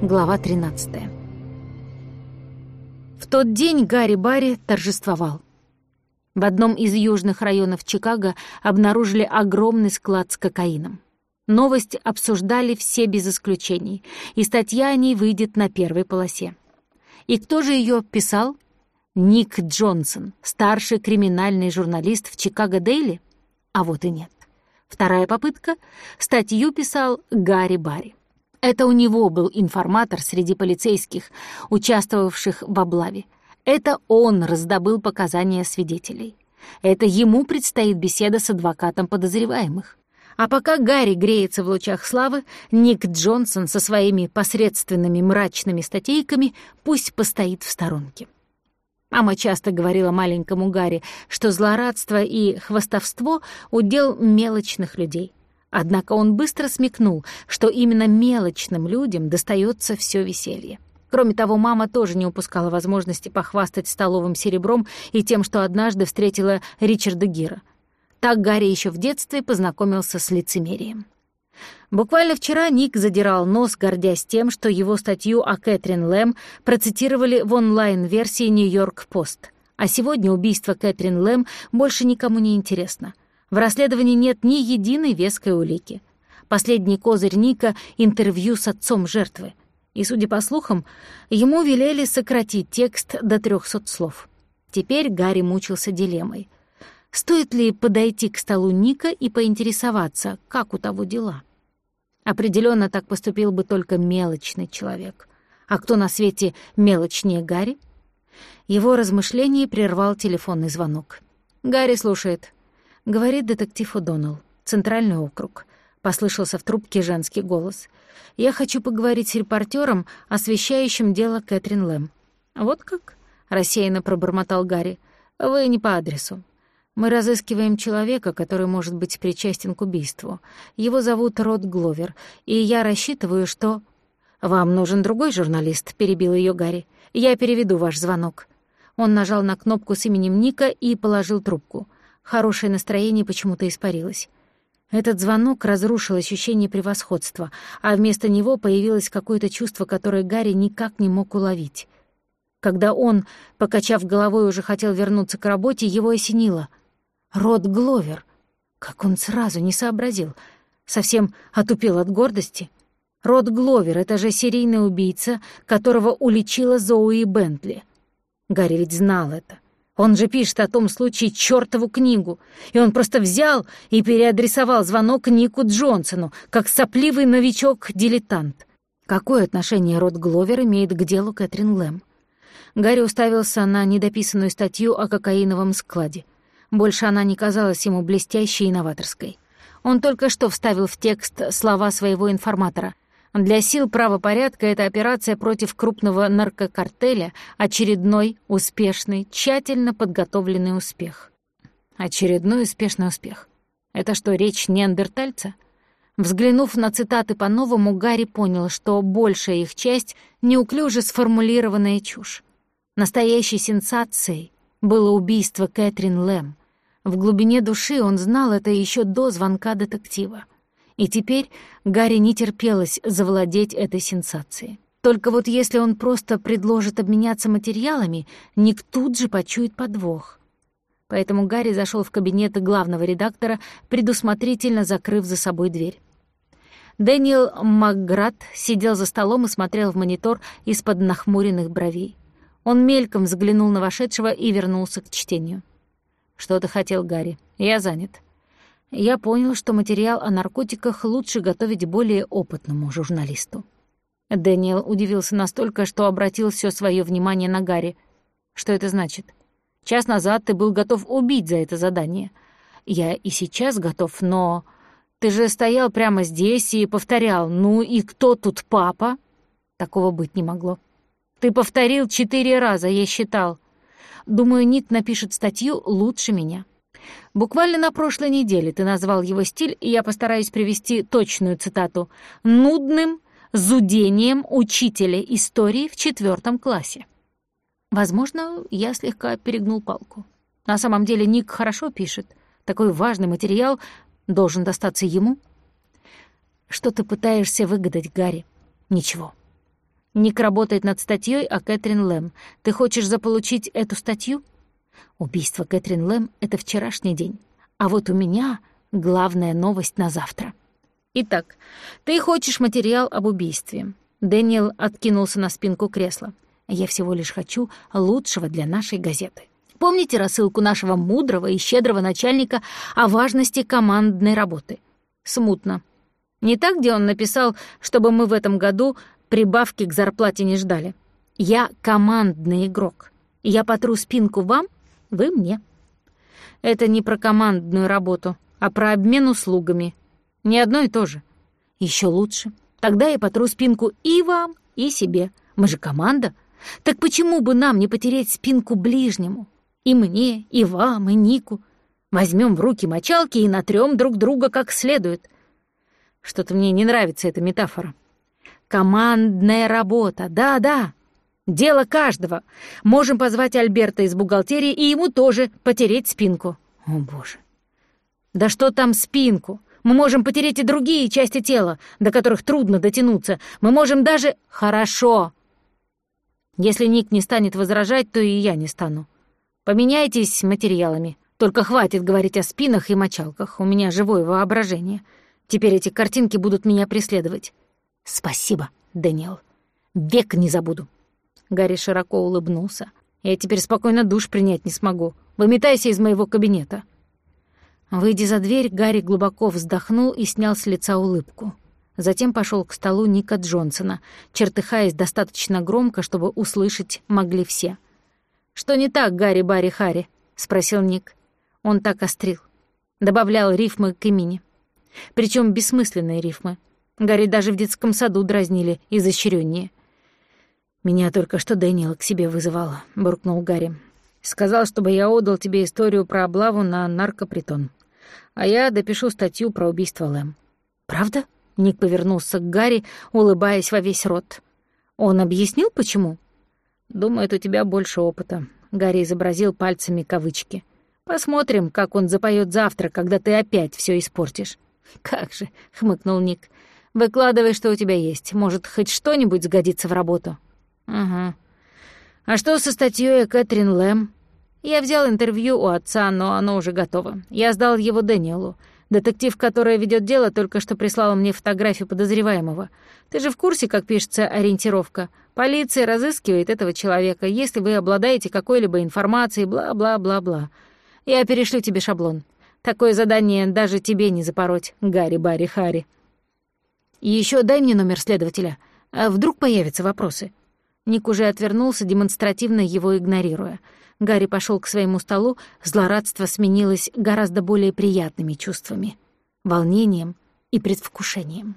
Глава 13. В тот день Гарри Барри торжествовал. В одном из южных районов Чикаго обнаружили огромный склад с кокаином. Новость обсуждали все без исключений, и статья о ней выйдет на первой полосе. И кто же ее писал? Ник Джонсон, старший криминальный журналист в Чикаго Дейли? А вот и нет. Вторая попытка — статью писал Гарри Барри. Это у него был информатор среди полицейских, участвовавших в облаве. Это он раздобыл показания свидетелей. Это ему предстоит беседа с адвокатом подозреваемых. А пока Гарри греется в лучах славы, Ник Джонсон со своими посредственными мрачными статейками пусть постоит в сторонке. Мама часто говорила маленькому Гарри, что злорадство и хвастовство — удел мелочных людей. Однако он быстро смекнул, что именно мелочным людям достается все веселье. Кроме того, мама тоже не упускала возможности похвастать столовым серебром и тем, что однажды встретила Ричарда Гира. Так Гарри еще в детстве познакомился с лицемерием. Буквально вчера Ник задирал нос, гордясь тем, что его статью о Кэтрин Лэм процитировали в онлайн-версии «Нью-Йорк-Пост». А сегодня убийство Кэтрин Лэм больше никому не интересно — в расследовании нет ни единой веской улики. Последний козырь Ника — интервью с отцом жертвы. И, судя по слухам, ему велели сократить текст до трехсот слов. Теперь Гарри мучился дилеммой. Стоит ли подойти к столу Ника и поинтересоваться, как у того дела? Определенно так поступил бы только мелочный человек. А кто на свете мелочнее Гарри? Его размышление прервал телефонный звонок. Гарри слушает. «Говорит детектив О'Доннелл, Центральный округ», — послышался в трубке женский голос. «Я хочу поговорить с репортером, освещающим дело Кэтрин Лэм». «Вот как?» — рассеянно пробормотал Гарри. «Вы не по адресу. Мы разыскиваем человека, который может быть причастен к убийству. Его зовут Род Гловер, и я рассчитываю, что...» «Вам нужен другой журналист», — перебил ее Гарри. «Я переведу ваш звонок». Он нажал на кнопку с именем Ника и положил трубку. Хорошее настроение почему-то испарилось. Этот звонок разрушил ощущение превосходства, а вместо него появилось какое-то чувство, которое Гарри никак не мог уловить. Когда он, покачав головой, уже хотел вернуться к работе, его осенило. Рот Гловер. Как он сразу не сообразил. Совсем отупел от гордости. Рот Гловер — это же серийный убийца, которого уличила Зоуи Бентли. Гарри ведь знал это. Он же пишет о том случае чертову книгу, и он просто взял и переадресовал звонок Нику Джонсону, как сопливый новичок-дилетант. Какое отношение Рот Гловер имеет к делу Кэтрин Лэм? Гарри уставился на недописанную статью о кокаиновом складе. Больше она не казалась ему блестящей и новаторской. Он только что вставил в текст слова своего информатора — для сил правопорядка эта операция против крупного наркокартеля — очередной успешный, тщательно подготовленный успех. Очередной успешный успех. Это что, речь неандертальца? Взглянув на цитаты по-новому, Гарри понял, что большая их часть — неуклюже сформулированная чушь. Настоящей сенсацией было убийство Кэтрин Лэм. В глубине души он знал это еще до звонка детектива. И теперь Гарри не терпелось завладеть этой сенсацией. Только вот если он просто предложит обменяться материалами, Ник тут же почует подвох. Поэтому Гарри зашел в кабинет главного редактора, предусмотрительно закрыв за собой дверь. Дэниел Макград сидел за столом и смотрел в монитор из-под нахмуренных бровей. Он мельком взглянул на вошедшего и вернулся к чтению. «Что ты хотел, Гарри? Я занят» я понял, что материал о наркотиках лучше готовить более опытному журналисту. Дэниел удивился настолько, что обратил все свое внимание на Гарри. «Что это значит? Час назад ты был готов убить за это задание. Я и сейчас готов, но... Ты же стоял прямо здесь и повторял «Ну и кто тут папа?» Такого быть не могло. Ты повторил четыре раза, я считал. Думаю, Ник напишет статью лучше меня. Буквально на прошлой неделе ты назвал его стиль, и я постараюсь привести точную цитату, «нудным зудением учителя истории в четвертом классе». Возможно, я слегка перегнул палку. На самом деле Ник хорошо пишет. Такой важный материал должен достаться ему. Что ты пытаешься выгадать, Гарри? Ничего. Ник работает над статьей о Кэтрин Лэм. Ты хочешь заполучить эту статью? Убийство Кэтрин Лэм — это вчерашний день. А вот у меня главная новость на завтра. Итак, ты хочешь материал об убийстве. Дэниел откинулся на спинку кресла. Я всего лишь хочу лучшего для нашей газеты. Помните рассылку нашего мудрого и щедрого начальника о важности командной работы? Смутно. Не так, где он написал, чтобы мы в этом году прибавки к зарплате не ждали. Я командный игрок. Я потру спинку вам, вы мне. Это не про командную работу, а про обмен услугами. Не одно и то же. Еще лучше. Тогда я потру спинку и вам, и себе. Мы же команда. Так почему бы нам не потереть спинку ближнему? И мне, и вам, и Нику. Возьмем в руки мочалки и натрем друг друга как следует. Что-то мне не нравится эта метафора. Командная работа, да-да. Дело каждого. Можем позвать Альберта из бухгалтерии и ему тоже потереть спинку. О, боже. Да что там спинку? Мы можем потереть и другие части тела, до которых трудно дотянуться. Мы можем даже... Хорошо. Если Ник не станет возражать, то и я не стану. Поменяйтесь материалами. Только хватит говорить о спинах и мочалках. У меня живое воображение. Теперь эти картинки будут меня преследовать. Спасибо, Дэниел. Век не забуду. Гарри широко улыбнулся. Я теперь спокойно душ принять не смогу. Выметайся из моего кабинета. Выйдя за дверь, Гарри глубоко вздохнул и снял с лица улыбку. Затем пошел к столу Ника Джонсона, чертыхаясь достаточно громко, чтобы услышать могли все. «Что не так, Гарри Барри Харри?» — спросил Ник. Он так острил. Добавлял рифмы к имени. Причем бессмысленные рифмы. Гарри даже в детском саду дразнили изощрённее. «Меня только что Дэниел к себе вызывал», — буркнул Гарри. «Сказал, чтобы я отдал тебе историю про облаву на наркопритон а я допишу статью про убийство Лэм». «Правда?» — Ник повернулся к Гарри, улыбаясь во весь рот. «Он объяснил, почему?» «Думает, у тебя больше опыта», — Гарри изобразил пальцами кавычки. «Посмотрим, как он запоет завтра, когда ты опять все испортишь». «Как же», — хмыкнул Ник. «Выкладывай, что у тебя есть. Может, хоть что-нибудь сгодится в работу». «Ага. А что со статьей Кэтрин Лэм?» Я взял интервью у отца, но оно уже готово. Я сдал его Дэниелу. Детектив, который ведет дело, только что прислал мне фотографию подозреваемого. Ты же в курсе, как пишется ориентировка? Полиция разыскивает этого человека, если вы обладаете какой-либо информацией, бла-бла-бла-бла. Я перешлю тебе шаблон. Такое задание даже тебе не запороть, Гарри Барри Харри. И еще дай мне номер следователя. А вдруг появятся вопросы?» Ник уже отвернулся, демонстративно его игнорируя. Гарри пошел к своему столу, злорадство сменилось гораздо более приятными чувствами — волнением и предвкушением.